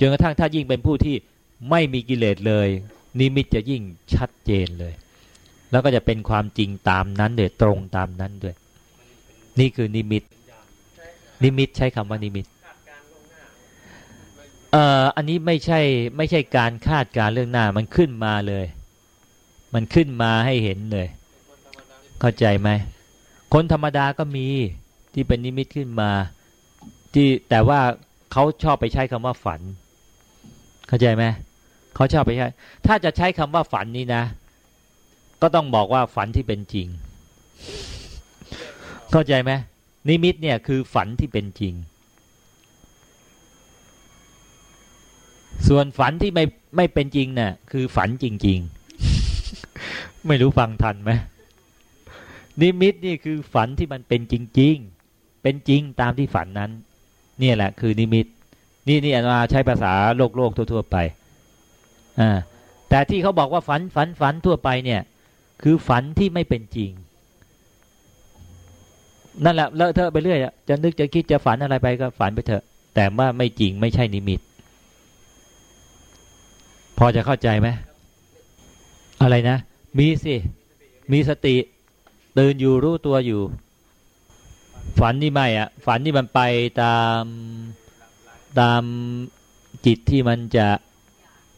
จนกระทั่งถ้ายิ่งเป็นผู้ที่ไม่มีกิเลสเลย นิมิตจะยิ่งชัดเจนเลย แล้วก็จะเป็นความจริงตามนั้นเลยตรงตามนั้นด้วย นี่คือนิมิต นิมิตใช้คำว่านิมิตเอ่ออันนี้ไม่ใช่ไม่ใช่การคาดการเรื่องหน้ามันขึ้นมาเลย มันขึ้นมาให้เห็นเลย เข้าใจไหมคนธรรมดาก็มีที่เป็นนิมิตขึ้นมา ที่แต่ว่าเขาชอบไปใช้คำว่าฝัน เข้าใจไหมเขาชอบไปใช้ถ้าจะใช้คำว่าฝันนี้นะ ก็ต้องบอกว่าฝันที่เป็นจริง เข้าใจไหมนิมิตเนี่ยคือฝันที่เป็นจริง ส่วนฝันที่ไม่ไม่เป็นจริงเนะ่ยคือฝันจริง ๆ ไม่รู้ฟังทันไหมนิมิตนี่คือฝันที่มันเป็นจริง ๆ เป็นจริงตามที่ฝันนั้นนี่แหละคือนิมิต นี่นี่อามาใช้ภาษาโลกโลกทั่ว ๆ ไปอ่าแต่ที่เขาบอกว่าฝันฝันฝันทั่วไปเนี่ย คือฝันที่ไม่เป็นจริง นั่นแหละเลอะเทอะไปเรื่อยจะนึกจะคิดจะฝันอะไรไปก็ฝันไปเถอะ แต่ว่าไม่จริงไม่ใช่นิมิต พอจะเข้าใจไหมอะไรนะ มีสิมีสติตื่นอยู่รู้ตัวอยู่ ฝันนี่ไม่อะฝันนี่มันไปตาม ตามจิตที่มันจะ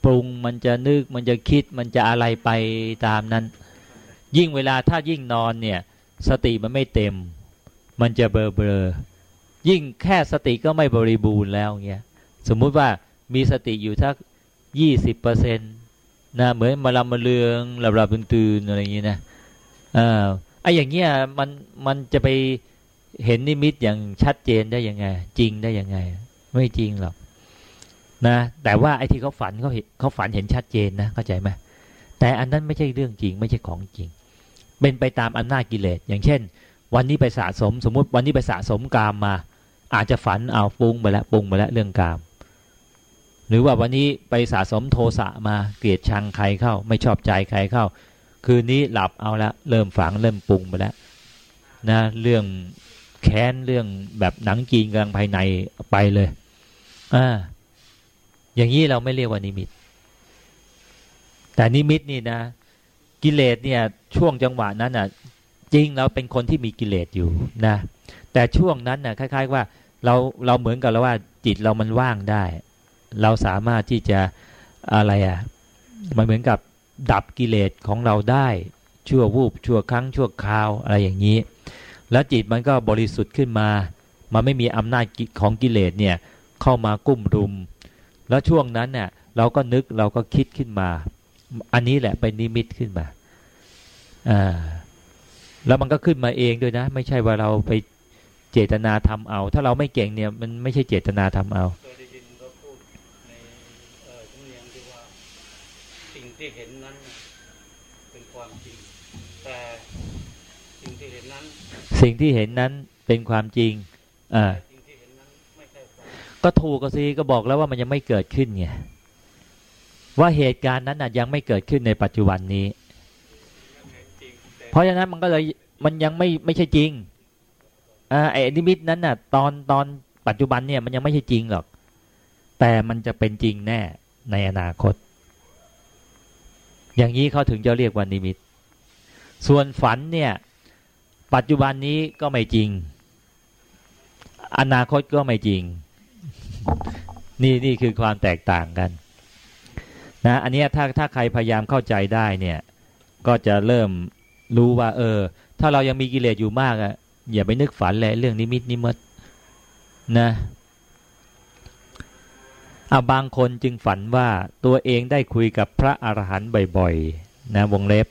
ปรุงมันจะนึกมันจะคิดมันจะอะไรไปตามนั้น ยิ่งเวลาถ้ายิ่งนอนเนี่ย สติมันไม่เต็ม มันจะเบลอเบลอยิ่งแค่สติก็ไม่บริบูรณ์แล้วเงี้ยสมมุติว่ามีสติอยู่ทักยี่สิบเปอร์เซ็นต์นะเหมือนมาลำมาเลืองหลับหลับตื่นอะไรอย่างเงี้ยนะอ่าไอ้อย่างเงี้ยมันมันจะไปเห็นนิมิตอย่างชัดเจนได้ยังไง จริงได้ยังไง ไม่จริงหรอกนะแต่ว่าไอ้ที่เขาฝันเขาเห็นเขาฝันเห็นชัดเจนนะเข้าใจไหมแต่อันนั้นไม่ใช่เรื่องจริง ไม่ใช่ของจริง เป็นไปตามอำนาจกิเลสอย่างเช่น วันนี้ไปสะสม สมมุติวันนี้ไปสะสมกามมา อาจจะฝันเอาปรุงไปแล้วปรุงไปแล้วเรื่องกาม หรือว่าวันนี้ไปสะสมโทสะมาเกลียดชังใครเข้า ไม่ชอบใจใครเข้า คืนนี้หลับเอาละเริ่มฝังเริ่มปรุงไปแล้วนะเรื่องแค้นเรื่องแบบหนังจีนกลางภายในไปเลย อ่าอย่างนี้เราไม่เรียกว่านิมิต แต่นิมิตนี่นะ กิเลสเนี่ย ช่วงจังหวะนั้นอะ จริงเราเป็นคนที่มีกิเลสอยู่นะ แต่ช่วงนั้นน่ะคล้าย ๆ ว่าเราเราเหมือนกับแล้วว่า จิตเรามันว่างได้ เราสามารถที่จะอะไรอะ มันเหมือนกับดับกิเลสของเราได้ชั่ววูบชั่วครั้งชั่วคราวอะไรอย่างนี้ แล้วจิตมันก็บริสุทธิ์ขึ้นมา มันไม่มีอำนาจของกิเลสเนี่ย เข้ามากุ้มรุม แล้วช่วงนั้นเนี่ยเราก็นึกเราก็คิดขึ้นมา อันนี้แหละเป็นนิมิตขึ้นมาอ่าแล้วมันก็ขึ้นมาเองด้วยนะ ไม่ใช่ว่าเราไปเจตนาทำเอา ถ้าเราไม่เก่งเนี่ย มันไม่ใช่เจตนาทำเอาที่เห็นนั้นเป็นความจริง แต่สิ่งที่เห็นนั้น สิ่งที่เห็นนั้นเป็นความจริงอ่า ก็ถูกก็สิก็บอกแล้วว่ามันยังไม่เกิดขึ้นไงว่าเหตุการณ์นั้นน่ะยังไม่เกิดขึ้นในปัจจุบันนี้ เพราะฉะนั้นมันก็เลยมันยังไม่ไม่ใช่จริงอไอ้นิมิตนั้นน่ะ ตอนตอนปัจจุบันเนี่ยมันยังไม่ใช่จริงหรอก แต่มันจะเป็นจริงแน่ในอนาคต อย่างนี้เขาถึงจะเรียกว่านิมิต ส่วนฝันเนี่ย ปัจจุบันนี้ก็ไม่จริง อนาคตก็ไม่จริง นี่นี่คือความแตกต่างกันนะอันนี้ถ้าถ้าใครพยายามเข้าใจได้เนี่ย ก็จะเริ่มรู้ว่า เออ ถ้าเรายังมีกิเลสอยู่มากอะอย่าไปนึกฝันเลยเรื่องนิมิตนิมิตนะอาบางคนจึงฝันว่าตัวเองได้คุยกับพระอรหันต์บ่อยๆนะวงเล็บ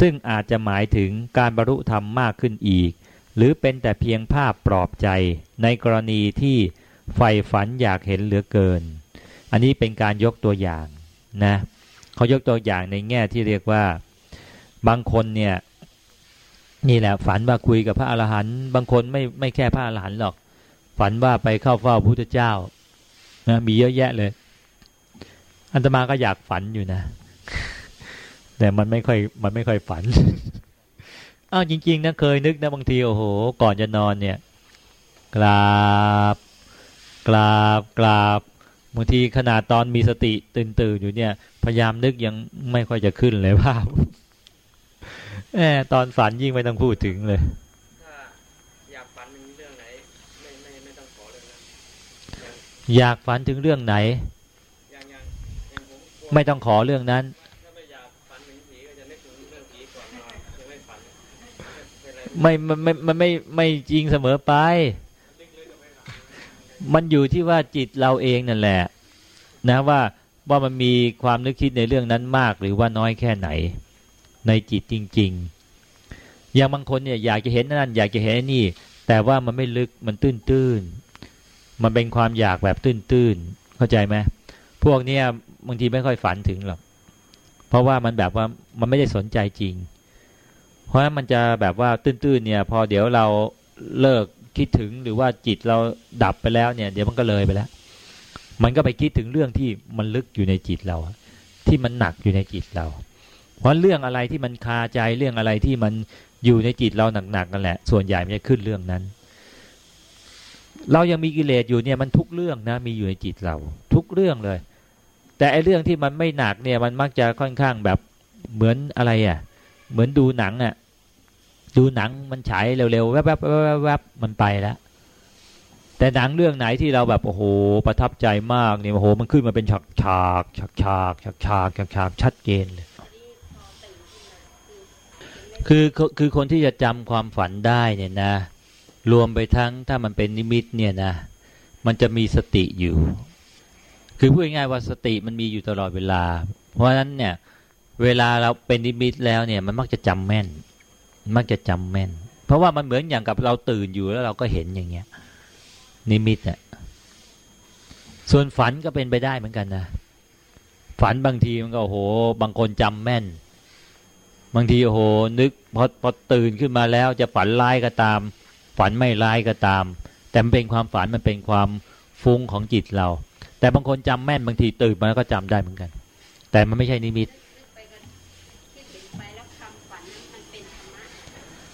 ซึ่งอาจจะหมายถึงการบรรลุธรรมมากขึ้นอีก หรือเป็นแต่เพียงภาพปลอบใจในกรณีที่ ใฝ่ฝันอยากเห็นเหลือเกิน อันนี้เป็นการยกตัวอย่างนะเขายกตัวอย่างในแง่ที่เรียกว่าบางคนเนี่ยนี่แหละฝันว่าคุยกับพระอรหันต์บางคนไม่ไม่แค่พระอรหันต์หรอก ฝันว่าไปเข้าเฝ้าพระพุทธเจ้านะมีเยอะแยะเลย อันตมาก็อยากฝันอยู่นะ แต่มันไม่ค่อยมันไม่ค่อยฝันอ้าวจริง ๆนะเคยนึกนะบางทีโอ้โห ก่อนจะนอนเนี่ยกราบ กราบกราบบางทีขนาดตอนมีสติตื่นตื่นอยู่เนี่ย พยายามนึกยังไม่ค่อยจะขึ้นเลยภาพแอบตอนฝันยิ่งไม่ต้องพูดถึงเลยถ้าอยากฝันถึงเรื่องไหนไม่ไม่ไม่ต้องขอเรื่องนั้นอย่างอยากฝันถึงเรื่องไหนอย่างอย่างอย่างผมกลัวไม่ต้องขอเรื่องนั้นถ้าไม่อยากฝันถึงผีก็จะนึกถึงเรื่องผีก่อนนอนจะไม่ฝันเป็นไรไม่ไม่ไม่ไม่ไม่ไม่จริงเสมอไป มันอยู่ที่ว่าจิตเราเองนั่นแหละ นะว่าว่ามันมีความนึกคิดในเรื่องนั้นมากหรือว่าน้อยแค่ไหน ในจิตจริง ๆ อย่างบางคนเนี่ยอยากจะเห็นนั่น อยากจะเห็นนี่ แต่ว่ามันไม่ลึกมันตื้นๆ มันเป็นความอยากแบบตื้นๆ เข้าใจไหมพวกเนี้ยบางทีไม่ค่อยฝันถึงหรอกเพราะว่ามันแบบว่ามันไม่ได้สนใจจริง เพราะมันจะแบบว่าตื้นๆเนี่ย พอเดี๋ยวเราเลิก คิดถึงหรือว่าจิตเราดับไปแล้วเนี่ย เดี๋ยวมันก็เลยไปแล้ว มันก็ไปคิดถึงเรื่องที่มันลึกอยู่ในจิตเรา ที่มันหนักอยู่ในจิตเรา เพราะเรื่องอะไรที่มันคาใจเรื่องอะไรที่มันอยู่ในจิตเราหนักๆกันแหละ ส่วนใหญ่มันจะขึ้นเรื่องนั้น เรายังมีกิเลสอยู่เนี่ยมันทุกเรื่องนะมีอยู่ในจิตเรา ทุกเรื่องเลย แต่ไอ้เรื่องที่มันไม่หนักเนี่ยมันมักจะค่อนข้างแบบเหมือนอะไรอะ เหมือนดูหนังอะ ดูหนังมันฉายเร็วๆแวบๆแวบๆมันไปแล้วแต่หนังเรื่องไหนที่เราแบบโอ้โหประทับใจมากเนี่ยโอ้โหมันขึ้นมาเป็นฉากฉากฉากฉากฉากฉากฉากฉากชัดเจนเลยคือคือคนที่จะจำความฝันได้เนี่ยนะ รวมไปทั้งถ้ามันเป็นนิมิตเนี่ยนะ มันจะมีสติอยู่ คือพูดง่ายว่าสติมันมีอยู่ตลอดเวลา เพราะฉะนั้นเนี่ย เวลาเราเป็นนิมิตแล้วเนี่ย มันมักจะจำแม่น มักจะจำแม่น เพราะว่ามันเหมือนอย่างกับเราตื่นอยู่แล้วเราก็เห็นอย่างเงี้ย นิมิตอะส่วนฝันก็เป็นไปได้เหมือนกันนะฝันบางทีมันก็โอ้โหบางคนจำแม่น บางทีโอ้โหนึกพอพอตื่นขึ้นมาแล้วจะฝันร้ายก็ตาม ฝันไม่ร้ายก็ตาม แต่มันเป็นความฝันมันเป็นความฟุ้งของจิตเรา แต่บางคนจำแม่นบางทีตื่นมาแล้วก็จำได้เหมือนกัน แต่มันไม่ใช่นิมิต ไปกันคิดถึงไปแล้วคำฝันนั้นมันเป็นธรรมะ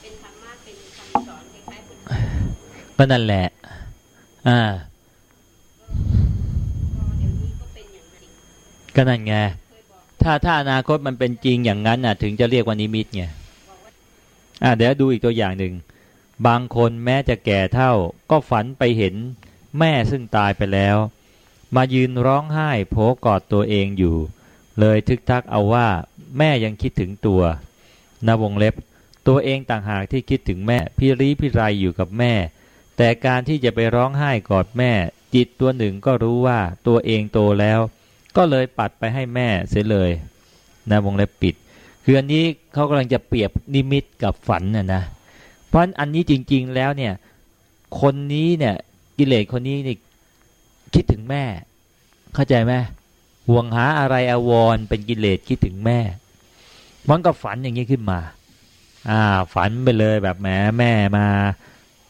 เป็นธรรมะ เป็นคำสอนคล้ายๆพุทธะ ก็นั่นแหละ อ่าก็นั่นไง ถ้าถ้าอนาคตมันเป็นจริงอย่างนั้นน่ะ ถึงจะเรียกว่านิมิตไงอ่าอ่าเดี๋ยวดูอีกตัวอย่างหนึ่ง บางคนแม้จะแก่เท่า ก็ฝันไปเห็นแม่ซึ่งตายไปแล้ว มายืนร้องไห้โผกอดตัวเองอยู่ เลยทึกทักเอาว่า แม่ยังคิดถึงตัวนวงเล็บ ตัวเองต่างหากที่คิดถึงแม่ พี่รีพี่ไรอยู่กับแม่ แต่การที่จะไปร้องไห้กอดแม่ จิตตัวหนึ่งก็รู้ว่าตัวเองโตแล้ว ก็เลยปัดไปให้แม่เสียเลยนะวงเล็บปิด คืออันนี้เขากำลังจะเปรียบนิมิตกับฝันน่ะนะ เพราะอันนี้จริง ๆแล้วเนี่ย คนนี้เนี่ยกิเลสคนนี้นี่คิดถึงแม่ เข้าใจไหมห่วงหาอะไรอาวรเป็นกิเลสคิดถึงแม่ มันก็ฝันอย่างนี้ขึ้นมา อ่า ฝันไปเลยแบบแหมแม่มา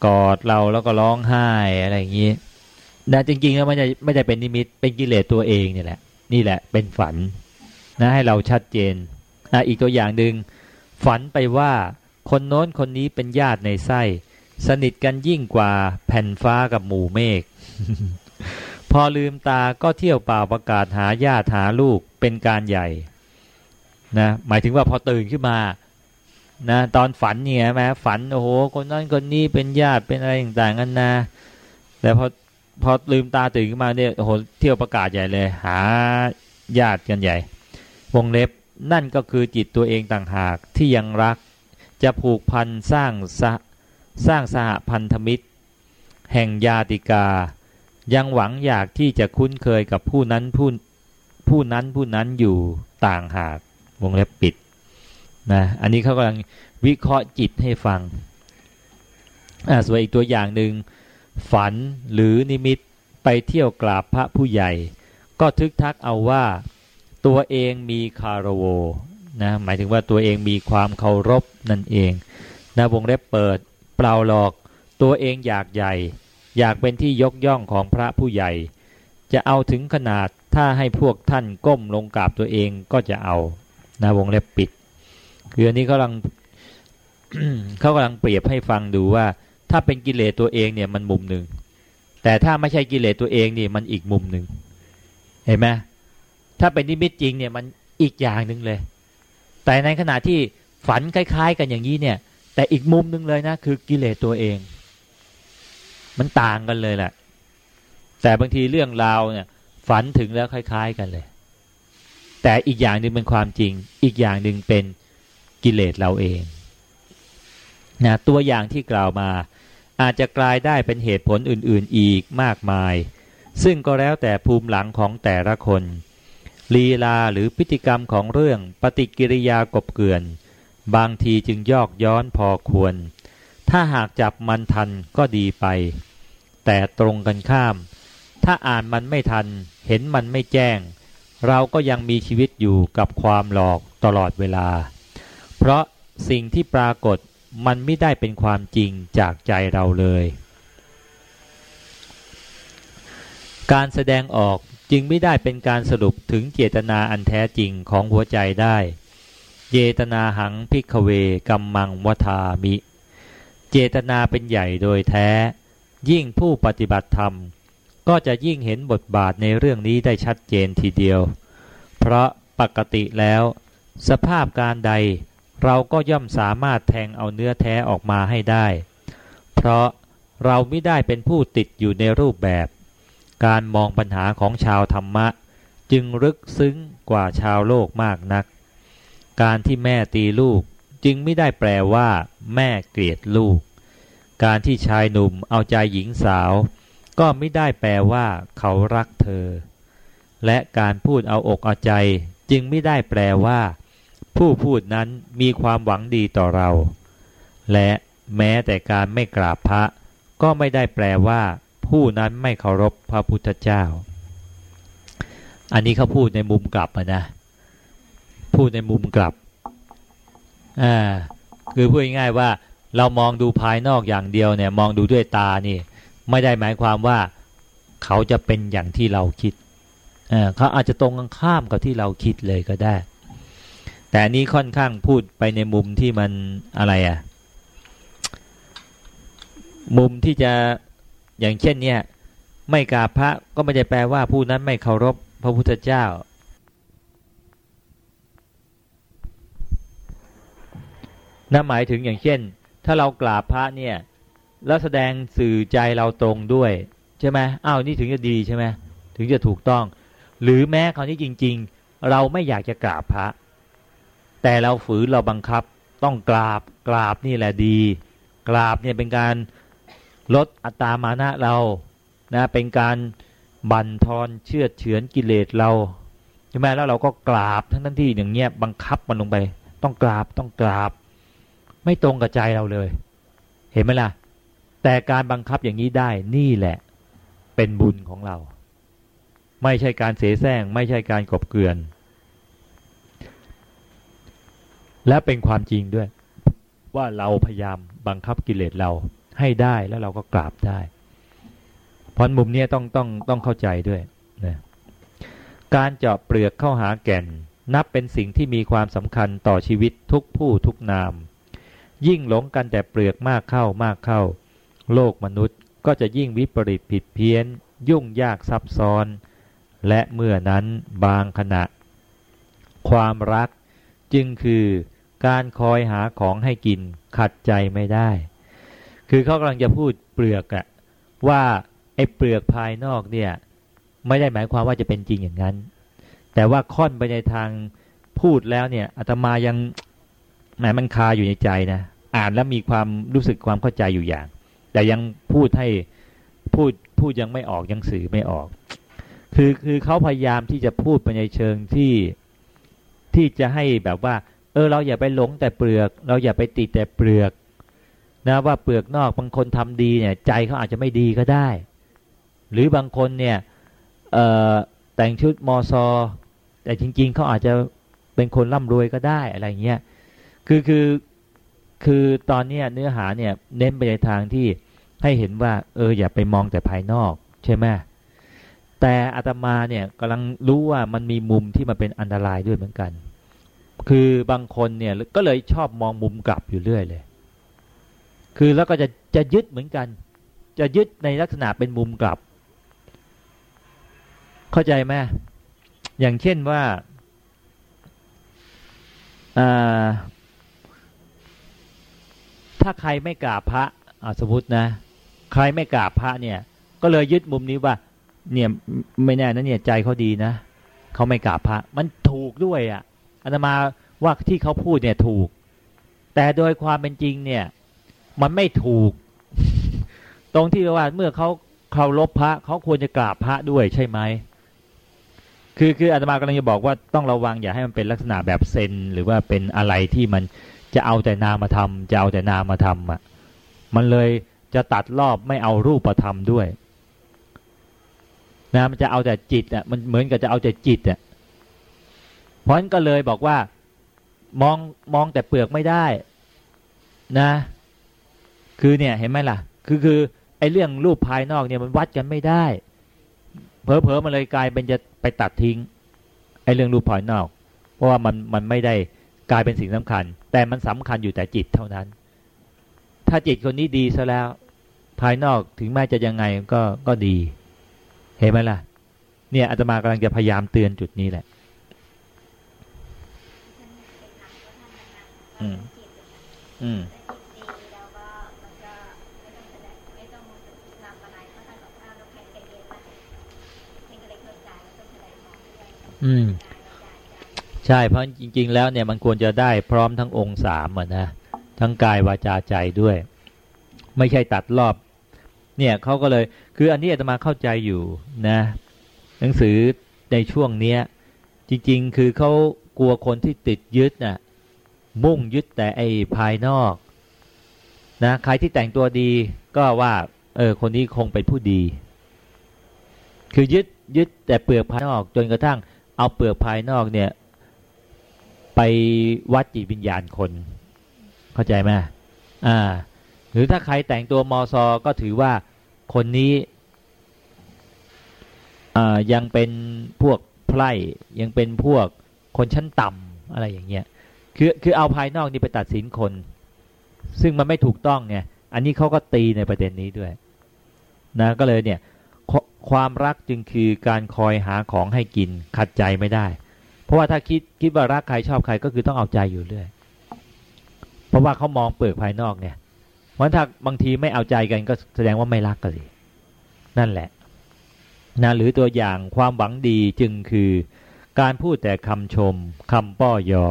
กอดเราแล้วก็ร้องไห้อะไรอย่างนี้แต่จริงๆแล้วไม่ได้ไม่ได้เป็นนิมิตเป็นกิเลสตัวเองนี่แหละ นี่แหละเป็นฝันนะให้เราชัดเจนอะอีกตัวอย่างหนึ่งฝันไปว่าคนโน้นคนนี้เป็นญาติในไส้ สนิทกันยิ่งกว่าแผ่นฟ้ากับหมู่เมฆพอลืมตาก็เที่ยวเปล่าประกาศหาญาติหาลูกเป็นการใหญ่นะหมายถึงว่าพอตื่นขึ้นมา นะตอนฝันเนี่ยแม้ฝันโอ้โหคนนั้นคนนี้เป็นญาติเป็นอะไรต่างๆกันนะแต่พอพอลืมตาตื่นขึ้นมาเนี่ยโอ้โหเที่ยวประกาศใหญ่เลย หาญาติกันใหญ่ วงเล็บนั่นก็คือจิตตัวเองต่างหากที่ยังรักจะผูกพันสร้างสะสร้างสหพันธมิตร แห่งญาติกา ยังหวังอยากที่จะคุ้นเคยกับผู้นั้นผู้ผู้นั้นผู้นั้นอยู่ต่างหากวงเล็บปิด นะอันนี้เขากำลังวิเคราะห์จิตให้ฟังอ่าส่วนอีกตัวอย่างหนึ่งฝันหรือนิมิตไปเที่ยวกราบพระผู้ใหญ่ ก็ทึกทักเอาว่าตัวเองมีคารโวนะหมายถึงว่าตัวเองมีความเคารพนั่นเองนะวงเล็บเปิดเปล่าหลอกตัวเองอยากใหญ่ อยากเป็นที่ยกย่องของพระผู้ใหญ่ จะเอาถึงขนาดถ้าให้พวกท่านก้มลงกราบตัวเองก็จะเอานะวงเล็บปิด คืออันนี้เขากำลังเขากำลังเปรียบให้ฟังดูว่า ถ้าเป็นกิเลสตัวเองเนี่ยมันมุมหนึ่งแต่ถ้าไม่ใช่กิเลสตัวเองนี่มันอีกมุมหนึ่งเห็นไหมถ้าเป็นนิมิตจริงเนี่ยมันอีกอย่างหนึ่งเลย แต่ในขณะที่ฝันคล้ายๆ กันอย่างนี้เนี่ย แต่อีกมุมหนึ่งเลยนะคือกิเลสตัวเอง มันต่างกันเลยแหละ แต่บางทีเรื่องราวเนี่ย ฝันถึงแล้วคล้าย ๆ กันเลย แต่อีกอย่างหนึ่งเป็นความจริง อีกอย่างหนึ่งเป็น กิเลสเราเองนะตัวอย่างที่กล่าวมา อาจจะกลายได้เป็นเหตุผลอื่นๆอีกมากมาย ซึ่งก็แล้วแต่ภูมิหลังของแต่ละคนลีลาหรือพฤติกรรมของเรื่องปฏิกิริยากบเกลื่อน บางทีจึงยอกย้อนพอควร ถ้าหากจับมันทันก็ดีไป แต่ตรงกันข้าม ถ้าอ่านมันไม่ทัน เห็นมันไม่แจ้ง เราก็ยังมีชีวิตอยู่กับความหลอกตลอดเวลา ราะสิ่งที่ปรากฏมันไม่ได้เป็นความจริงจากใจเราเลย การแสดงออกจึงไม่ได้เป็นการสรุปถึงเจตนาอันแท้จริงของหัวใจได้เจตนาหังพิกเวกัมมังวทามิ เจตนาเป็นใหญ่โดยแท้ ยิ่งผู้ปฏิบัติธรรม ก็จะยิ่งเห็นบทบาทในเรื่องนี้ได้ชัดเจนทีเดียว เพราะปกติแล้ว สภาพการใด เราก็ย่อมสามารถแทงเอาเนื้อแท้ออกมาให้ได้ เพราะเราไม่ได้เป็นผู้ติดอยู่ในรูปแบบ การมองปัญหาของชาวธรรมะ จึงลึกซึ้งกว่าชาวโลกมากนัก การที่แม่ตีลูกจึงไม่ได้แปลว่า แม่เกลียดลูก การที่ชายหนุ่มเอาใจหญิงสาว ก็ไม่ได้แปลว่า เขารักเธอ และการพูดเอาอกเอาใจ จึงไม่ได้แปลว่า ผู้พูดนั้นมีความหวังดีต่อเรา และแม้แต่การไม่กราบพระก็ไม่ได้แปลว่า ผู้นั้นไม่เคารพพระพุทธเจ้า อันนี้เขาพูดในมุมกลับนะ พูดในมุมกลับอ่าคือพูดง่ายๆว่าเรามองดูภายนอกอย่างเดียวเนี่ยมองดูด้วยตานี่ ไม่ได้หมายความว่า เขาจะเป็นอย่างที่เราคิดอ่าเขาอาจจะตรงกันข้ามกับที่เราคิดเลยก็ได้ แต่อันนี้ค่อนข้างพูดไปในมุมที่มันอะไรอะ่ะ มุมที่จะอย่างเช่นเนี่ย ไม่กราบพระก็ไม่ได้แปลว่าผู้นั้นไม่เคารพพระพุทธเจ้า นั่นหมายถึงอย่างเช่น ถ้าเรากราบพระเนี่ย แล้วแสดงสื่อใจเราตรงด้วยใช่ไหมอ้าวนี่ถึงจะดีใช่ไหมถึงจะถูกต้อง หรือแม้คราวนี้จริง ๆ เราไม่อยากจะกราบพระ แต่เราฝืนเราบังคับต้องกราบกราบนี่แหละดี กราบเนี่ยเป็นการลดอัตามานะเรานะเป็นการบั่นทอนเชื่อเฉือนกิเลสเราใช่ไหมแล้วเราก็กราบทั้งทั้งที่อย่างเงี้ยบังคับมันลงไป ต้องกราบต้องกราบ ไม่ตรงกับใจเราเลย เห็นไหมล่ะ แต่การบังคับอย่างนี้ได้นี่แหละ เป็นบุญของเรา ไม่ใช่การเสแสร้งไม่ใช่การกบเกลื่อน และเป็นความจริงด้วย ว่าเราพยายามบังคับกิเลสเราให้ได้แล้วเราก็กราบได้พรมุมนี้ต้องต้องต้องเข้าใจด้วยนะการเจาะเปลือกเข้าหาแก่น นับเป็นสิ่งที่มีความสำคัญต่อชีวิตทุกผู้ทุกนาม ยิ่งหลงกันแต่เปลือกมากเข้ามากเข้า โลกมนุษย์ก็จะยิ่งวิปริตผิดเพี้ยน ยุ่งยากซับซ้อน และเมื่อนั้นบางขณะ ความรักจึงคือ การคอยหาของให้กินขัดใจไม่ได้ คือเขากำลังจะพูดเปลือกอะว่าไอ้เปลือกภายนอกเนี่ยไม่ได้หมายความว่าจะเป็นจริงอย่างนั้น แต่ว่าค่อนไปในทางพูดแล้วเนี่ยอาตมายังแหมมันคาอยู่ในใจนะอ่านแล้วมีความรู้สึกความเข้าใจอยู่อย่าง แต่ยังพูดให้พูดพูดยังไม่ออกยังสื่อไม่ออก คือคือเขาพยายามที่จะพูดไปในเชิงที่ที่จะให้แบบว่า เออเราอย่าไปหลงแต่เปลือก เราอย่าไปติดแต่เปลือก นะว่าเปลือกนอกบางคนทำดีเนี่ย ใจเขาอาจจะไม่ดีก็ได้ หรือบางคนเนี่ยแต่งชุดมอซอแต่จริง ๆเขาอาจจะเป็นคนร่ำรวยก็ได้อะไรเงี้ยคือคือคือตอนนี้เนื้อหาเนี่ยเน้นไปในทางที่ให้เห็นว่า เอออย่าไปมองแต่ภายนอกใช่ไหมแต่อาตมาเนี่ยกำลังรู้ว่ามันมีมุมที่มันเป็นอันตรายด้วยเหมือนกัน คือบางคนเนี่ยก็เลยชอบมองมุมกลับอยู่เรื่อยเลย คือแล้วก็จะจะยึดเหมือนกัน จะยึดในลักษณะเป็นมุมกลับ เข้าใจไหมอย่างเช่นว่าถ้าใครไม่กราบพระสมมตินะ ใครไม่กราบพระเนี่ย ก็เลยยึดมุมนี้ว่า เนี่ยไม่แน่นะเนี่ยใจเขาดีนะเขาไม่กราบพระ มันถูกด้วยอะ่ะ อาตมาว่าที่เขาพูดเนี่ยถูก แต่โดยความเป็นจริงเนี่ย มันไม่ถูก ตรงที่ว่าเมื่อเขาเคารพพระเขาควรจะกราบพระด้วยใช่ไหมคือคืออาตมากำลังจะบอกว่าต้องระวังอย่าให้มันเป็นลักษณะแบบเซนหรือว่าเป็นอะไรที่มันจะเอาแต่นามาทำจะเอาแต่นามาทำอะมันเลยจะตัดรอบไม่เอารูปธรรมด้วยนะมันจะเอาแต่จิตอะมันเหมือนกับจะเอาแต่จิตอะ เพราะนั้นก็เลยบอกว่ามองมองแต่เปลือกไม่ได้นะ คือเนี่ยเห็นไหมล่ะ คือคือไอ้เรื่องรูปภายนอกเนี่ยมันวัดกันไม่ได้ เพอเพอมันเลยกลายเป็นจะไปตัดทิ้งไอ้เรื่องรูปภายนอก เพราะว่ามันมันไม่ได้กลายเป็นสิ่งสำคัญ แต่มันสำคัญอยู่แต่จิตเท่านั้น ถ้าจิตคนนี้ดีซะแล้ว ภายนอกถึงแม้จะยังไงก็ก็ดี เห็นไหมล่ะ เนี่ยอาตมากำลังจะพยายามเตือนจุดนี้แหละ อืม อืมอืม ใช่เพราะจริง ๆ แล้วเนี่ยมันควรจะได้พร้อมทั้งองค์สามอะนะทั้งกายวาจาใจด้วย ไม่ใช่ตัดรอบ เนี่ยเขาก็เลยคืออันนี้อาตมาเข้าใจอยู่นะ หนังสือในช่วงเนี้ย จริง ๆ คือเขากลัวคนที่ติดยึดน่ะ มุ่งยึดแต่ไอ้ภายนอกนะใครที่แต่งตัวดีก็ว่าเออคนนี้คงเป็นผู้ดี คือยึดยึดแต่เปลือกภายนอก จนกระทั่งเอาเปลือกภายนอกเนี่ย ไปวัดจิตวิญญาณคน เข้าใจไหมอ่า หรือถ้าใครแต่งตัวมอซอก็ถือว่าคนนี้อ่ายังเป็นพวกไพร่ยังเป็นพวกคนชั้นต่ำอะไรอย่างเงี้ย คือคือเอาภายนอกนี่ไปตัดสินคน ซึ่งมันไม่ถูกต้องไงอันนี้เขาก็ตีในประเด็นนี้ด้วย นะก็เลยเนี่ยความรักจึงคือการคอยหาของให้กินขัดใจไม่ได้ เพราะว่าถ้าคิดคิดว่ารักใครชอบใครก็คือต้องเอาใจอยู่เรื่อย เพราะว่าเขามองเปลือกภายนอกเนี่ยเพราะถ้าบางทีไม่เอาใจกันก็แสดงว่าไม่รักกันสินั่นแหละนะหรือตัวอย่างความหวังดีจึงคือ การพูดแต่คำชมคำป้อยอ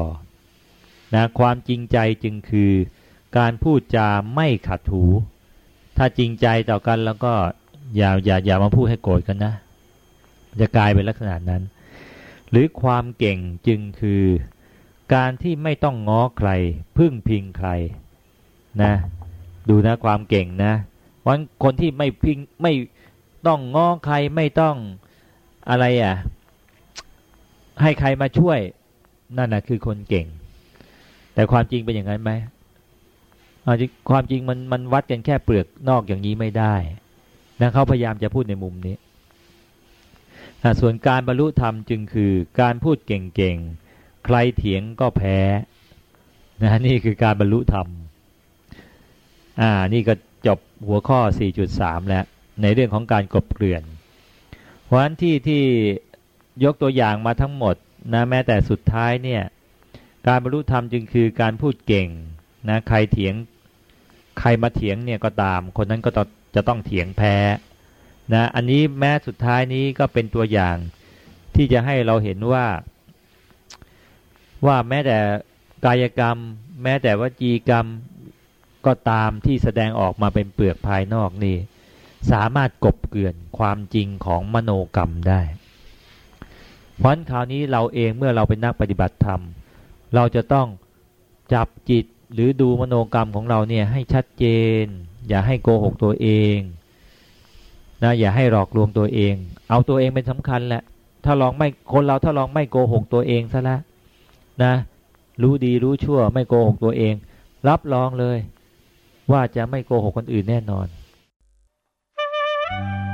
นะความจริงใจจึงคือการพูดจาไม่ขัดหูถ้าจริงใจต่อกันแล้วก็อย่าอย่าอย่ามาพูดให้โกรธกันนะ จะกลายเป็นลักษณะนั้น หรือความเก่งจึงคือ การที่ไม่ต้องง้อใคร พึ่งพิงใครนะดูนะความเก่งนะวันคนที่ไม่พิงไม่ต้องง้อใครไม่ต้องอะไรอะให้ใครมาช่วยนั่นนะคือคนเก่ง แต่ความจริงเป็นอย่างนั้นไหมความจริงมันมันวัดกันแค่เปลือกนอกอย่างนี้ไม่ได้นะเขาพยายามจะพูดในมุมนี้ส่วนการบรรลุธรรมจึงคือการพูดเก่งๆ ใครเถียงก็แพ้นะนี่คือการบรรลุธรรมอ่านี่ก็จบหัวข้อ 4.3 แล้ว ในเรื่องของการกบเกลื่อน เพราะฉะนั้นที่ที่ยกตัวอย่างมาทั้งหมดนะแม้แต่สุดท้ายเนี่ย การบรรลุธรรมจึงคือการพูดเก่งนะใครเถียงใครมาเถียงเนี่ยก็ตาม คนนั้นก็จะต้องเถียงแพ้นะอันนี้แม้สุดท้ายนี้ก็เป็นตัวอย่างที่จะให้เราเห็นว่า ว่าแม้แต่กายกรรม แม้แต่วจีกรรมก็ตามที่แสดงออกมาเป็นเปลือกภายนอกนี่ สามารถกบเกลื่อนความจริงของมโนกรรมได้เพราะคราวนี้เราเองเมื่อเราเป็นนักปฏิบัติธรรม เราจะต้องจับจิตหรือดูมโนกรรมของเราเนี่ยให้ชัดเจน อย่าให้โกหกตัวเองนะอย่าให้หลอกลวงตัวเอง เอาตัวเองเป็นสำคัญแหละ ถ้าลองไม่คนเราถ้าลองไม่โกหกตัวเองซะละนะ รู้ดีรู้ชั่วไม่โกหกตัวเอง รับรองเลย ว่าจะไม่โกหกคนอื่นแน่นอน Thank you.